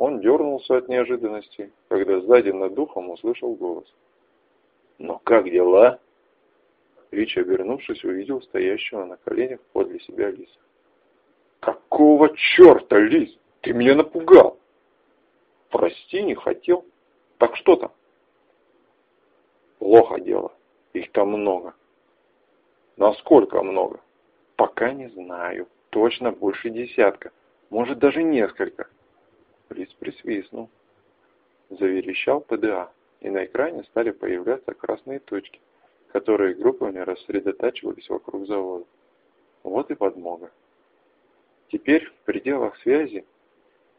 Он дернулся от неожиданности, когда сзади над духом услышал голос. «Ну как дела?» Рич, обернувшись, увидел стоящего на коленях подле себя лиса. «Какого черта, лис? Ты меня напугал!» «Прости, не хотел. Так что там?» «Плохо дело. Их там много». «Насколько много?» «Пока не знаю. Точно больше десятка. Может, даже несколько». Лис присвистнул. Заверещал ПДА, и на экране стали появляться красные точки которые группами рассредотачивались вокруг завода. Вот и подмога. Теперь в пределах связи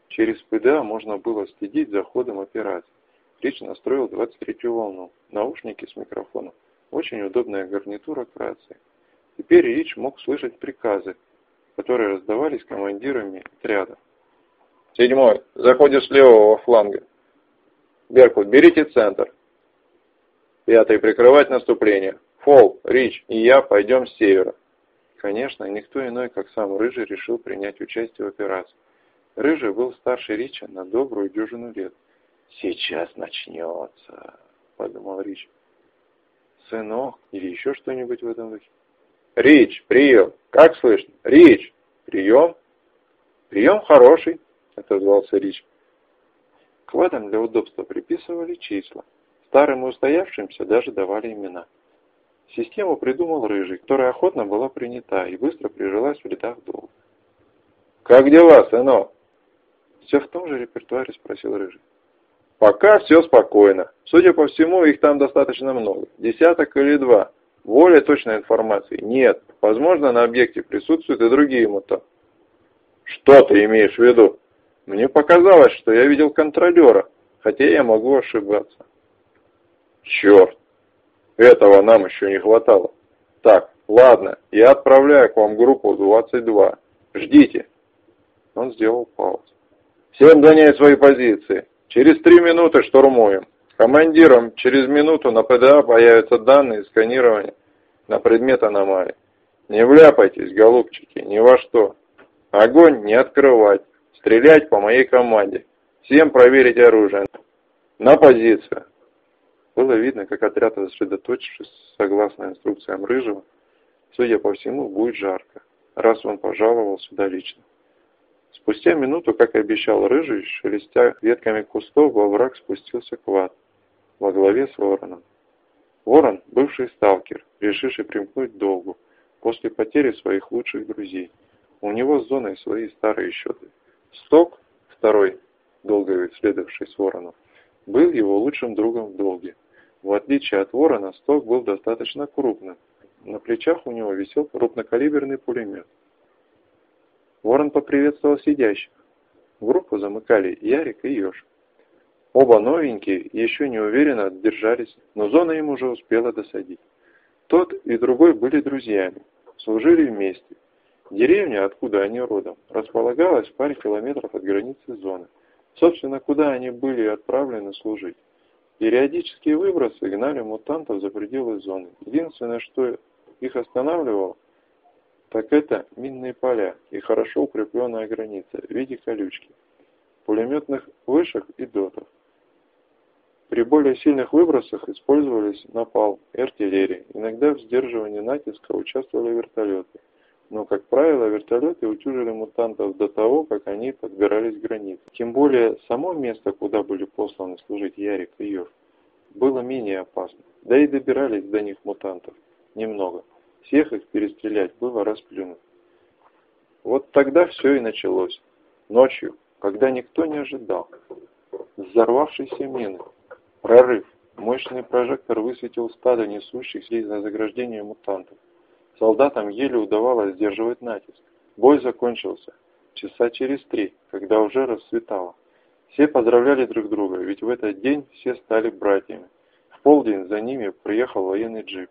через ПДА можно было следить за ходом операции. Рич настроил 23-ю волну, наушники с микрофоном, очень удобная гарнитура к рации. Теперь Рич мог слышать приказы, которые раздавались командирами отряда. «Седьмой, заходишь с левого фланга. Беркут, берите центр. Пятый, прикрывать наступление. Фол, Рич и я пойдем с севера. Конечно, никто иной, как сам Рыжий, решил принять участие в операции. Рыжий был старше Рича на добрую дюжину лет. «Сейчас начнется», — подумал Рич. «Сынок» или еще что-нибудь в этом духе. «Рич, прием! Как слышно? Рич, прием!» «Прием хороший», — отозвался Рич. Квадам для удобства приписывали числа. Старым и устоявшимся даже давали имена. Систему придумал Рыжий, которая охотно была принята и быстро прижилась в рядах долга. «Как дела, сынок?» «Все в том же репертуаре?» – спросил Рыжий. «Пока все спокойно. Судя по всему, их там достаточно много. Десяток или два. Более точной информации нет. Возможно, на объекте присутствуют и другие мутанты». «Что ты имеешь в виду?» «Мне показалось, что я видел контролера, хотя я могу ошибаться». Черт, этого нам еще не хватало. Так, ладно, я отправляю к вам группу 22. Ждите. Он сделал паузу. Всем занять свои позиции. Через три минуты штурмуем. Командирам через минуту на ПДА появятся данные сканирования на предмет аномалий. Не вляпайтесь, голубчики, ни во что. Огонь не открывать. Стрелять по моей команде. Всем проверить оружие. На позицию. Было видно, как отряд, сосредоточившись согласно инструкциям Рыжего, судя по всему, будет жарко, раз он пожаловал сюда лично. Спустя минуту, как и обещал Рыжий, шелестя ветками кустов, во враг спустился Квад во главе с Вороном. Ворон – бывший сталкер, решивший примкнуть долгу после потери своих лучших друзей. У него с зоной свои старые счеты. Сток, второй, долго следовавший с Вороном, был его лучшим другом в долге. В отличие от ворона, сток был достаточно крупным. На плечах у него висел крупнокалиберный пулемет. Ворон поприветствовал сидящих. Группу замыкали Ярик и Ёж. Оба новенькие еще не уверенно держались, но зона им уже успела досадить. Тот и другой были друзьями, служили вместе. Деревня, откуда они родом, располагалась в паре километров от границы зоны. Собственно, куда они были отправлены служить. Периодические выбросы гнали мутантов за пределы зоны. Единственное, что их останавливало, так это минные поля и хорошо укрепленная граница в виде колючки, пулеметных вышек и дотов. При более сильных выбросах использовались напал и артиллерия. Иногда в сдерживании натиска участвовали вертолеты. Но, как правило, вертолеты утюжили мутантов до того, как они подбирались к границе. Тем более, само место, куда были посланы служить Ярик и Йов, было менее опасно. Да и добирались до них мутантов. Немного. Всех их перестрелять было расплюнуть. Вот тогда все и началось. Ночью, когда никто не ожидал. Взорвавшиеся мины. Прорыв. Мощный прожектор высветил стадо несущихся из-за заграждения мутантов. Солдатам еле удавалось сдерживать натиск. Бой закончился часа через три, когда уже расцветало. Все поздравляли друг друга, ведь в этот день все стали братьями. В полдень за ними приехал военный джип.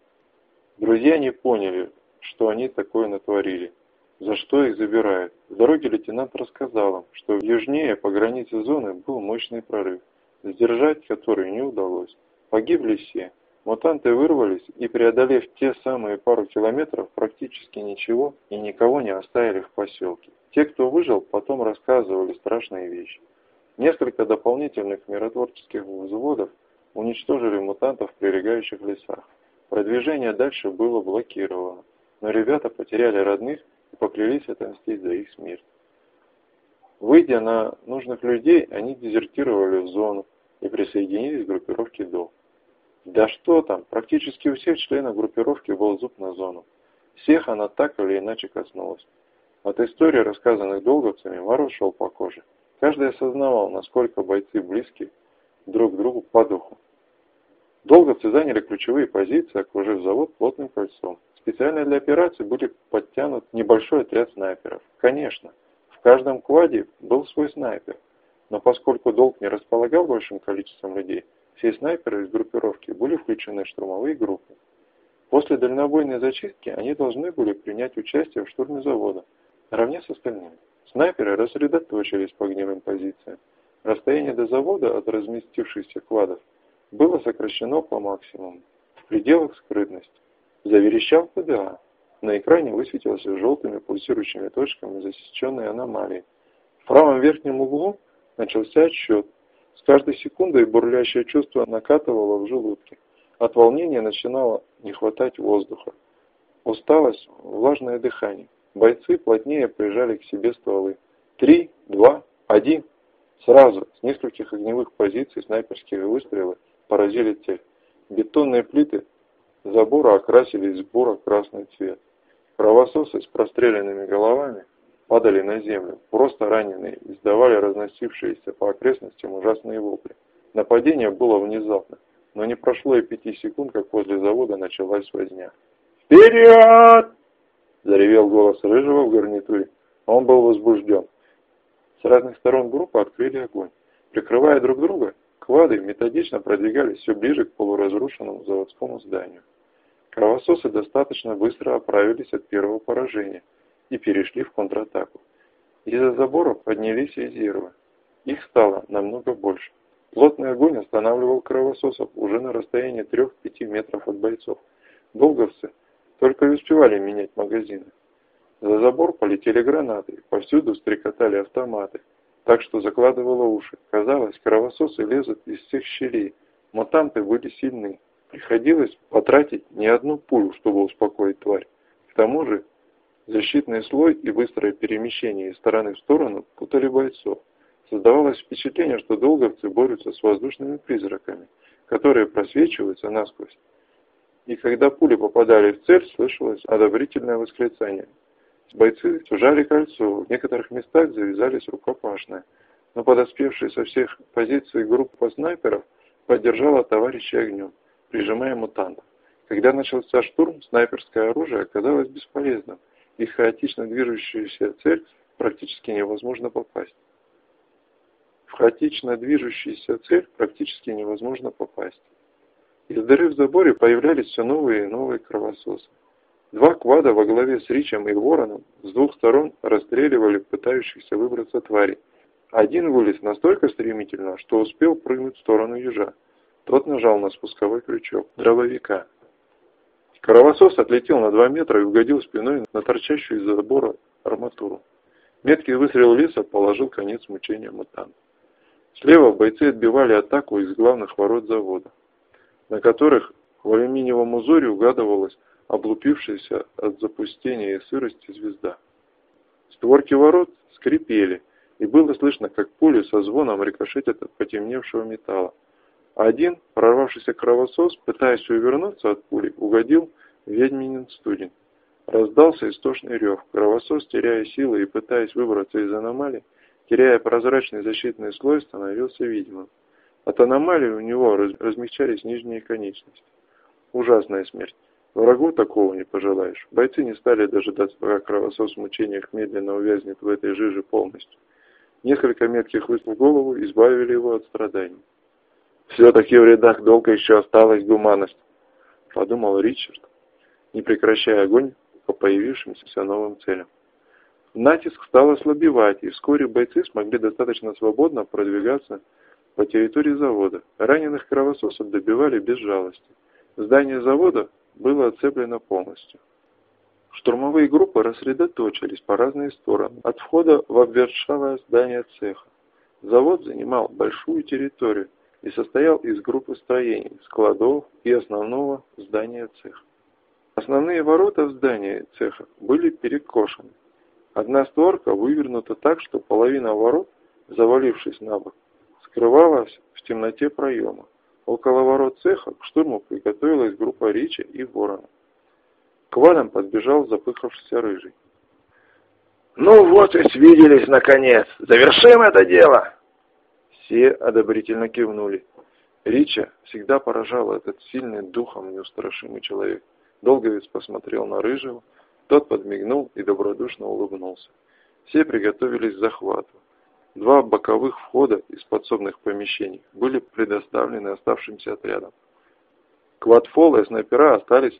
Друзья не поняли, что они такое натворили, за что их забирают. В дороге лейтенант рассказал им, что южнее по границе зоны был мощный прорыв, сдержать который не удалось. Погибли все. Мутанты вырвались и, преодолев те самые пару километров, практически ничего и никого не оставили в поселке. Те, кто выжил, потом рассказывали страшные вещи. Несколько дополнительных миротворческих взводов уничтожили мутантов в прилегающих лесах. Продвижение дальше было блокировано, но ребята потеряли родных и поклялись отомстить за их смерть. Выйдя на нужных людей, они дезертировали в зону и присоединились к группировке ДО. Да что там, практически у всех членов группировки был зуб на зону. Всех она так или иначе коснулась. От истории, рассказанных долговцами, мороз шел по коже. Каждый осознавал, насколько бойцы близки друг к другу по духу. Долговцы заняли ключевые позиции, окружив завод плотным кольцом. Специально для операции были подтянут небольшой отряд снайперов. Конечно, в каждом кваде был свой снайпер, но поскольку Долг не располагал большим количеством людей, все снайперы из группировки были включены в штурмовые группы. После дальнобойной зачистки они должны были принять участие в штурме завода, наравне с остальными. Снайперы рассредоточились по огневым позициям. Расстояние до завода от разместившихся квадов было сокращено по максимуму, в пределах скрытности. Заверещал ПДА. На экране высветилась желтыми пульсирующими точками засеченные аномалии. В правом верхнем углу начался отсчет. С каждой секундой бурлящее чувство накатывало в желудке. От волнения начинало не хватать воздуха. Усталость, влажное дыхание. Бойцы плотнее прижали к себе стволы. Три, два, один. Сразу, с нескольких огневых позиций снайперские выстрелы поразили цель. Бетонные плиты забора окрасились в буро-красный цвет. Кровососы с простреленными головами падали на землю, просто раненые, издавали разносившиеся по окрестностям ужасные вопли. Нападение было внезапно, но не прошло и пяти секунд, как возле завода началась возня. «Вперед!» – заревел голос Рыжего в гарнитуре. Он был возбужден. С разных сторон группы открыли огонь. Прикрывая друг друга, Квады методично продвигались все ближе к полуразрушенному заводскому зданию. Кровососы достаточно быстро оправились от первого поражения и перешли в контратаку. Из-за забора поднялись резервы. Их стало намного больше. Плотный огонь останавливал кровососов уже на расстоянии 3-5 метров от бойцов. Долговцы только и успевали менять магазины. За забор полетели гранаты, повсюду стрекотали автоматы так что закладывало уши. Казалось, кровососы лезут из всех щелей. Мутанты были сильны. Приходилось потратить не одну пулю, чтобы успокоить тварь. К тому же защитный слой и быстрое перемещение из стороны в сторону путали бойцов. Создавалось впечатление, что долговцы борются с воздушными призраками, которые просвечиваются насквозь. И когда пули попадали в цель, слышалось одобрительное восклицание. Бойцы сужали кольцо, в некоторых местах завязались рукопашные, но подоспевшие со всех позиций группа снайперов поддержала товарищей огнем, прижимая мутантов. Когда начался штурм, снайперское оружие оказалось бесполезным, и хаотично движущуюся цель практически невозможно попасть. В хаотично движущуюся цель практически невозможно попасть. Из дыры в заборе появлялись все новые и новые кровососы. Два квада во главе с Ричем и Вороном с двух сторон расстреливали пытающихся выбраться твари. Один вылез настолько стремительно, что успел прыгнуть в сторону ежа. Тот нажал на спусковой крючок дробовика. Кровосос отлетел на два метра и угодил спиной на торчащую из забора арматуру. Меткий выстрел леса положил конец мучениям мутанта. Слева бойцы отбивали атаку из главных ворот завода, на которых в алюминиевом узоре угадывалось облупившаяся от запустения и сырости звезда. Створки ворот скрипели, и было слышно, как пули со звоном рикошетят от потемневшего металла. Один, прорвавшийся кровосос, пытаясь увернуться от пули, угодил в ведьминин студень. Раздался истошный рев. Кровосос, теряя силы и пытаясь выбраться из аномалии, теряя прозрачный защитный слой, становился видимым. От аномалии у него размягчались нижние конечности. Ужасная смерть. Врагу такого не пожелаешь. Бойцы не стали дожидаться, пока кровосос в мучениях медленно увязнет в этой жиже полностью. Несколько метких выстрелов в голову избавили его от страданий. «Все-таки в рядах долго еще осталась гуманность», — подумал Ричард, не прекращая огонь по появившимся новым целям. Натиск стал ослабевать, и вскоре бойцы смогли достаточно свободно продвигаться по территории завода. Раненых кровососов добивали без жалости. Здание завода было оцеплено полностью. Штурмовые группы рассредоточились по разные стороны, от входа в обветшалое здание цеха. Завод занимал большую территорию и состоял из группы строений, складов и основного здания цеха. Основные ворота в здании цеха были перекошены. Одна створка вывернута так, что половина ворот, завалившись на бок, скрывалась в темноте проема. Около ворот цеха к штурму приготовилась группа Рича и Ворона. К валям подбежал запыхавшийся рыжий. «Ну вот и свиделись, наконец! Завершим это дело!» Все одобрительно кивнули. Рича всегда поражал этот сильный духом неустрашимый человек. Долговец посмотрел на Рыжего, тот подмигнул и добродушно улыбнулся. Все приготовились к захвату. Два боковых входа из подсобных помещений были предоставлены оставшимся отрядам. Квадфол и снайпера остались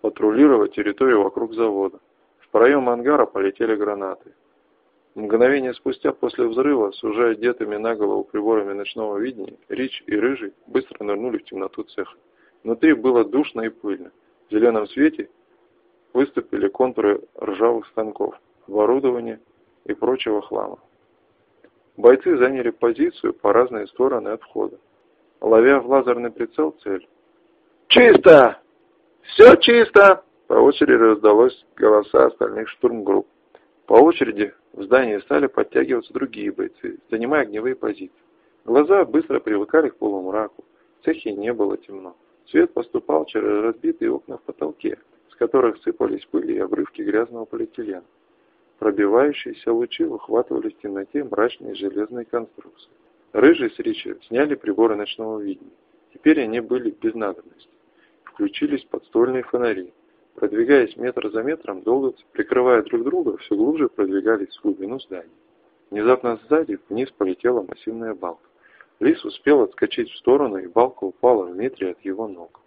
патрулировать территорию вокруг завода. В проем ангара полетели гранаты. Мгновение спустя после взрыва, с уже одетыми на голову приборами ночного видения, Рич и Рыжий быстро нырнули в темноту цеха. Внутри было душно и пыльно. В зеленом свете выступили контуры ржавых станков, оборудования и прочего хлама. Бойцы заняли позицию по разные стороны от входа, ловя в лазерный прицел цель. «Чисто! Все чисто!» По очереди раздалось голоса остальных штурмгрупп. По очереди в здании стали подтягиваться другие бойцы, занимая огневые позиции. Глаза быстро привыкали к полумраку. В цехе не было темно. Свет поступал через разбитые окна в потолке, с которых сыпались пыли и обрывки грязного полиэтилена. Пробивающиеся лучи выхватывали в темноте мрачные железные конструкции. Рыжий с Ричи сняли приборы ночного видения. Теперь они были без надобности. Включились подствольные фонари. Продвигаясь метр за метром, долговцы, прикрывая друг друга, все глубже продвигались в глубину здания. Внезапно сзади вниз полетела массивная балка. Лис успел отскочить в сторону, и балка упала в метре от его ног.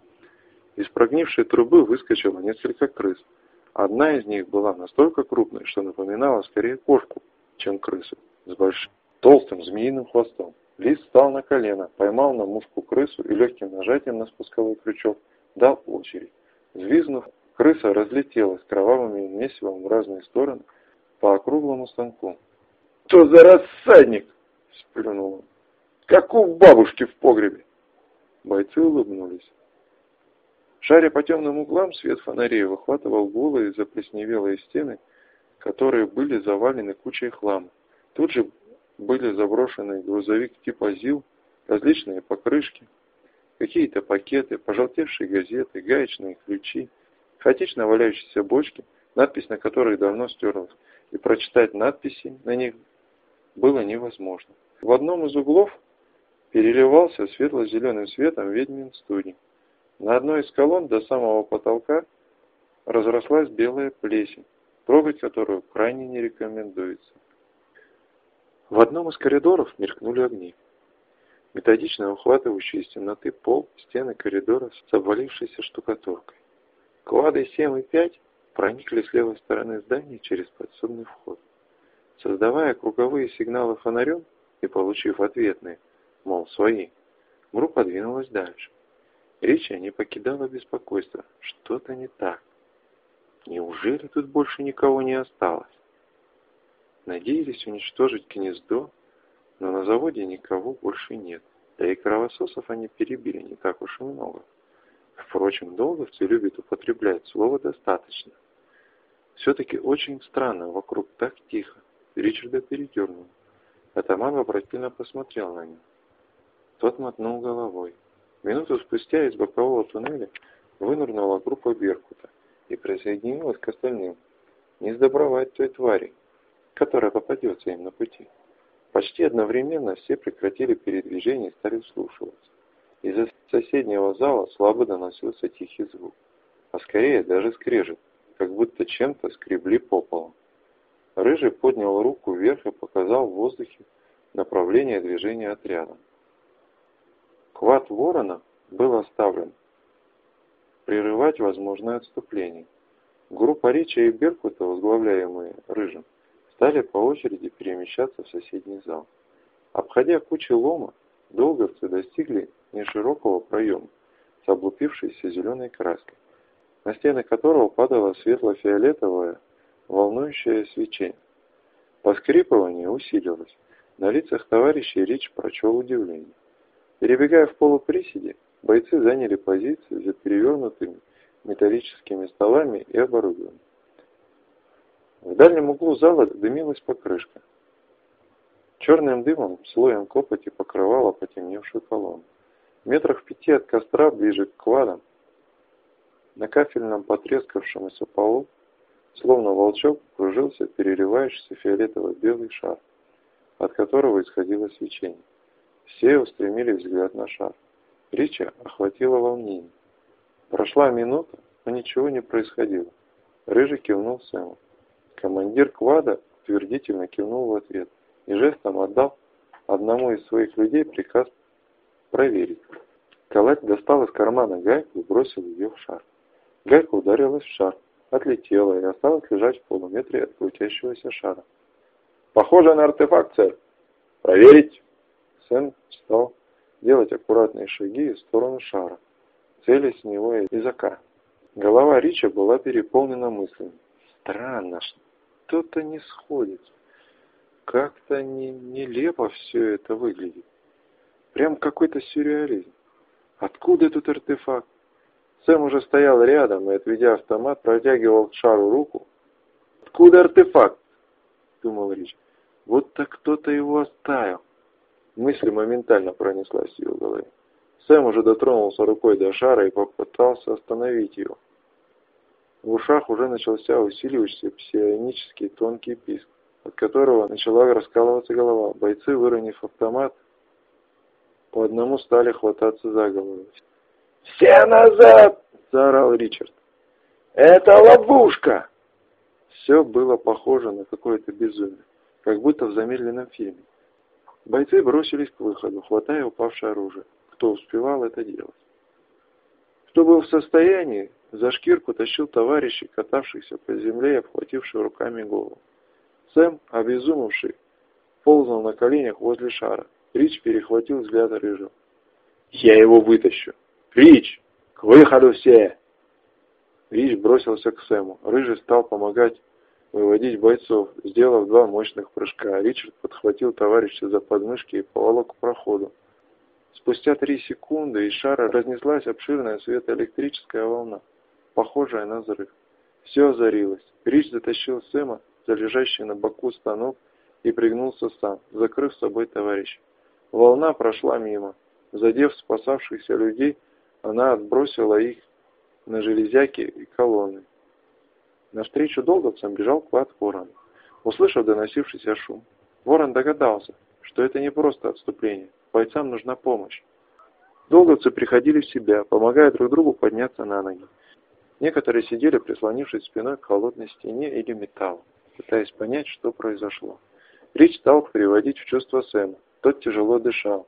Из прогнившей трубы выскочило несколько крыс. Одна из них была настолько крупной, что напоминала скорее кошку, чем крысу, с большим толстым змеиным хвостом. Лис встал на колено, поймал на мушку крысу и легким нажатием на спусковой крючок дал очередь. Взвизнув, крыса разлетелась кровавыми месивом в разные стороны по округлому станку. «Что за рассадник?» – сплюнул он. «Как у бабушки в погребе!» Бойцы улыбнулись. Шаря по темным углам, свет фонарей выхватывал голые заплесневелые стены, которые были завалены кучей хлама. Тут же были заброшены грузовик типа ЗИЛ, различные покрышки, какие-то пакеты, пожелтевшие газеты, гаечные ключи, хаотично валяющиеся бочки, надпись на которых давно стерлась, и прочитать надписи на них было невозможно. В одном из углов переливался светло-зеленым светом ведьмин студень. На одной из колонн до самого потолка разрослась белая плесень, трогать которую крайне не рекомендуется. В одном из коридоров мелькнули огни. Методично ухватывающие из темноты пол, стены коридора с обвалившейся штукатуркой. Квады 7 и 5 проникли с левой стороны здания через подсобный вход. Создавая круговые сигналы фонарем и получив ответные, мол, свои, группа двинулась дальше. Речи не покидало беспокойство. Что-то не так. Неужели тут больше никого не осталось? Надеялись уничтожить гнездо, но на заводе никого больше нет. Да и кровососов они перебили не так уж и много. Впрочем, долговцы любят употреблять слово «достаточно». Все-таки очень странно, вокруг так тихо. Ричарда передернул. Атаман вопросительно посмотрел на него. Тот мотнул головой. Минуту спустя из бокового туннеля вынырнула группа Беркута и присоединилась к остальным. Не сдобровать той твари, которая попадется им на пути. Почти одновременно все прекратили передвижение и стали вслушиваться. Из соседнего зала слабо доносился тихий звук, а скорее даже скрежет, как будто чем-то скребли по полу. Рыжий поднял руку вверх и показал в воздухе направление движения отряда. Хват ворона был оставлен. Прерывать возможное отступление. Группа Рича и Беркута, возглавляемые Рыжим, стали по очереди перемещаться в соседний зал. Обходя кучу лома, долговцы достигли неширокого проема с облупившейся зеленой краской, на стены которого падало светло-фиолетовое волнующее свечение. Поскрипывание усилилось. На лицах товарищей Рич прочел удивление. Перебегая в полуприседе, бойцы заняли позиции за перевернутыми металлическими столами и оборудованием. В дальнем углу зала дымилась покрышка. Черным дымом, слоем копоти покрывала потемневшую колонну. Метрах пяти от костра, ближе к кладам, на кафельном потрескавшемуся полу, словно волчок, кружился переливающийся фиолетово-белый шар, от которого исходило свечение. Все устремили взгляд на шар. Рича охватило волнение. Прошла минута, но ничего не происходило. Рыжий кивнул Сэму. Командир квада утвердительно кивнул в ответ и жестом отдал одному из своих людей приказ проверить. Калать достал из кармана гайку и бросил ее в шар. Гайка ударилась в шар, отлетела и осталась лежать в полуметре от крутящегося шара. «Похоже на артефакт, сэр. Проверить!» Сэм стал делать аккуратные шаги в сторону шара, целясь с него языка. Голова Рича была переполнена мыслями. Странно, что-то не сходится. Как-то не, нелепо все это выглядит. Прям какой-то сюрреализм. Откуда этот артефакт? Сэм уже стоял рядом и, отведя автомат, протягивал к шару руку. «Откуда артефакт?» — думал Рич. «Вот так кто-то его оставил». Мысль моментально пронеслась в его голове. Сэм уже дотронулся рукой до шара и попытался остановить его. В ушах уже начался усиливающийся псионический тонкий писк, от которого начала раскалываться голова. Бойцы, выронив автомат, по одному стали хвататься за голову. «Все назад!» – заорал Ричард. «Это ловушка!» Все было похоже на какое-то безумие, как будто в замедленном фильме. Бойцы бросились к выходу, хватая упавшее оружие. Кто успевал это делать? Кто был в состоянии, за шкирку тащил товарищей, катавшихся по земле и обхвативших руками голову. Сэм, обезумевший, ползал на коленях возле шара. Рич перехватил взгляд рыжего. «Я его вытащу!» «Рич! К выходу все!» Рич бросился к Сэму. Рыжий стал помогать выводить бойцов, сделав два мощных прыжка. Ричард подхватил товарища за подмышки и поволок к проходу. Спустя три секунды из шара разнеслась обширная светоэлектрическая волна, похожая на взрыв. Все озарилось. Рич затащил Сэма за лежащий на боку станок и пригнулся сам, закрыв собой товарища. Волна прошла мимо. Задев спасавшихся людей, она отбросила их на железяки и колонны. Навстречу долговцам бежал клад ворон. Услышав доносившийся шум, ворон догадался, что это не просто отступление, бойцам нужна помощь. Долговцы приходили в себя, помогая друг другу подняться на ноги. Некоторые сидели, прислонившись спиной к холодной стене или металлу, пытаясь понять, что произошло. Рич стал приводить в чувство Сэма. Тот тяжело дышал,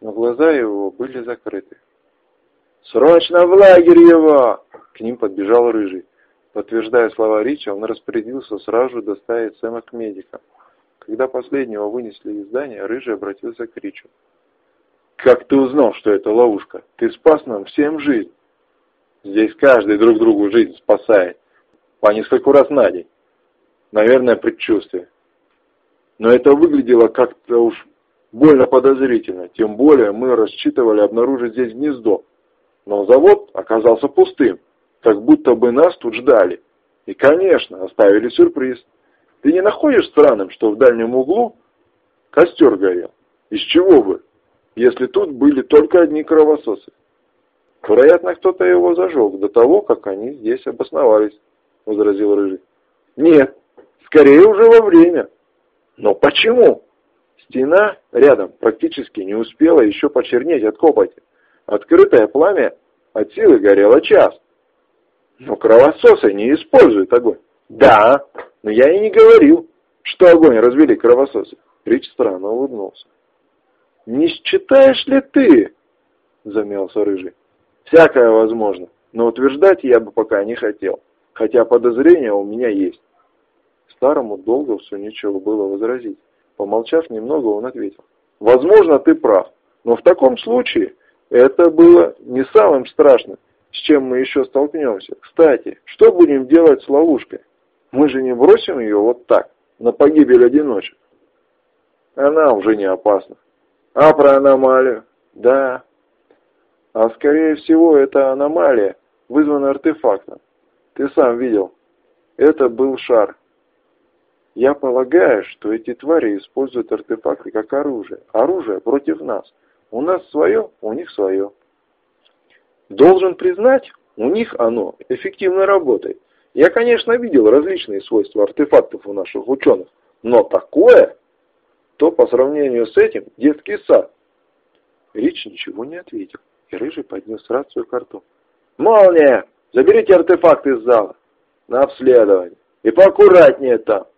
но глаза его были закрыты. «Срочно в лагерь его!» К ним подбежал Рыжий. Подтверждая слова Рича, он распорядился сразу доставить Сэма к медикам. Когда последнего вынесли из здания, Рыжий обратился к Ричу. «Как ты узнал, что это ловушка? Ты спас нам всем жизнь!» «Здесь каждый друг другу жизнь спасает. По нескольку раз на день. Наверное, предчувствие. Но это выглядело как-то уж больно подозрительно. Тем более мы рассчитывали обнаружить здесь гнездо. Но завод оказался пустым, как будто бы нас тут ждали. И, конечно, оставили сюрприз. Ты не находишь странным, что в дальнем углу костер горел? Из чего бы, если тут были только одни кровососы? Вероятно, кто-то его зажег до того, как они здесь обосновались, возразил Рыжий. Нет, скорее уже во время. Но почему? Стена рядом практически не успела еще почернеть от копоти. Открытое пламя от силы горело час. Но кровососы не используют огонь. Да, но я и не говорил, что огонь развели кровососы. Рич странно улыбнулся. Не считаешь ли ты, замялся Рыжий. Всякое возможно, но утверждать я бы пока не хотел, хотя подозрения у меня есть. Старому Долговцу нечего было возразить. Помолчав немного, он ответил. Возможно, ты прав, но в таком случае это было не самым страшным, с чем мы еще столкнемся. Кстати, что будем делать с ловушкой? Мы же не бросим ее вот так, на погибель одиночек. Она уже не опасна. А про аномалию? Да. А скорее всего, эта аномалия вызвана артефактом. Ты сам видел. Это был шар. Я полагаю, что эти твари используют артефакты как оружие. Оружие против нас. У нас свое, у них свое. Должен признать, у них оно эффективно работает. Я, конечно, видел различные свойства артефактов у наших ученых, но такое, то по сравнению с этим детский сад. Рич ничего не ответил, и Рыжий поднес рацию к рту. «Молния! Заберите артефакт из зала! На обследование! И поаккуратнее там!»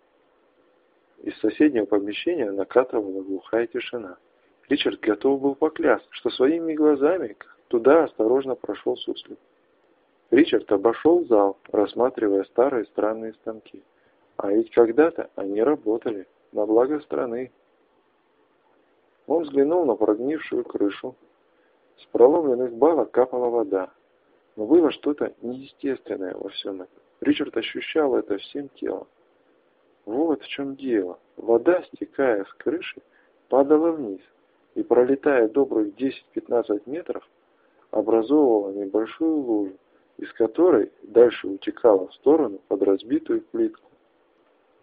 Из соседнего помещения накатывала глухая тишина. Ричард готов был поклясться, что своими глазами туда осторожно прошел суслик. Ричард обошел зал, рассматривая старые странные станки. А ведь когда-то они работали на благо страны. Он взглянул на прогнившую крышу. С проломленных балок капала вода. Но было что-то неестественное во всем этом. Ричард ощущал это всем телом. Вот в чем дело. Вода, стекая с крыши, падала вниз и, пролетая добрых 10-15 метров, образовывала небольшую лужу, из которой дальше утекала в сторону под разбитую плитку.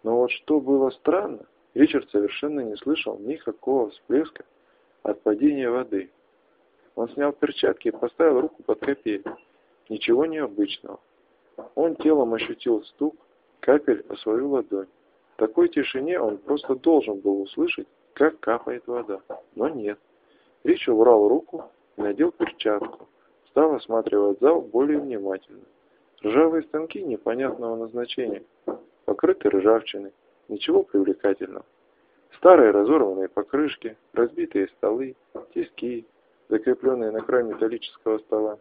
Но вот что было странно, Ричард совершенно не слышал никакого всплеска от падения воды. Он снял перчатки и поставил руку под капель. Ничего необычного. Он телом ощутил стук капель о свою ладонь. В такой тишине он просто должен был услышать, как капает вода. Но нет. Рич убрал руку и надел перчатку стал осматривать зал более внимательно. Ржавые станки непонятного назначения, покрыты ржавчиной, ничего привлекательного. Старые разорванные покрышки, разбитые столы, тиски, закрепленные на край металлического стола,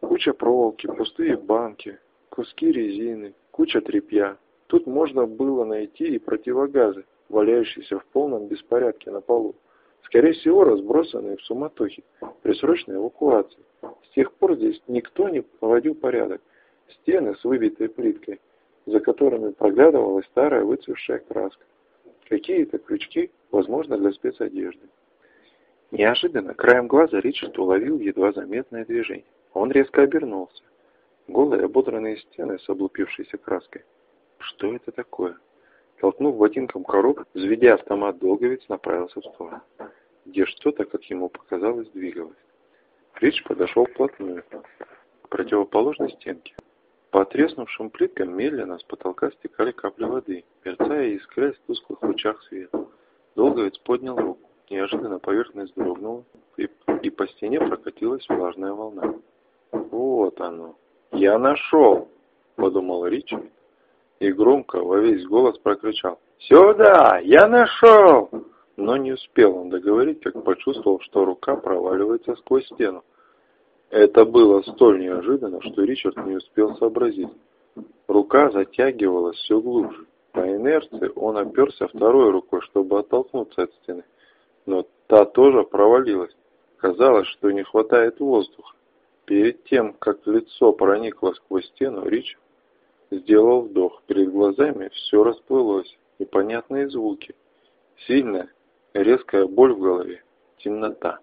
куча проволоки, пустые банки, куски резины, куча тряпья. Тут можно было найти и противогазы, валяющиеся в полном беспорядке на полу. Скорее всего, разбросанные в суматохе при срочной эвакуации. С тех пор здесь никто не проводил порядок. Стены с выбитой плиткой, за которыми проглядывалась старая выцвевшая краска. Какие-то крючки, возможно, для спецодежды. Неожиданно, краем глаза Ричард уловил едва заметное движение. Он резко обернулся. Голые ободранные стены с облупившейся краской. Что это такое? Толкнув ботинком коробку, взведя автомат долговец, направился в сторону, где что-то, как ему показалось, двигалось. Рич подошел вплотную, к противоположной стенке. По отреснувшим плиткам медленно с потолка стекали капли воды, мерцая и искрясь в тусклых лучах света. Долговец поднял руку. Неожиданно поверхность дрогнула, и, и по стене прокатилась влажная волна. «Вот оно! Я нашел!» — подумал Рич и громко во весь голос прокричал. «Сюда! Я нашел!» Но не успел он договорить, как почувствовал, что рука проваливается сквозь стену. Это было столь неожиданно, что Ричард не успел сообразить. Рука затягивалась все глубже. По инерции он оперся второй рукой, чтобы оттолкнуться от стены. Но та тоже провалилась. Казалось, что не хватает воздуха. Перед тем, как лицо проникло сквозь стену, Ричард сделал вдох. Перед глазами все расплылось. Непонятные звуки. Сильная, резкая боль в голове. Темнота.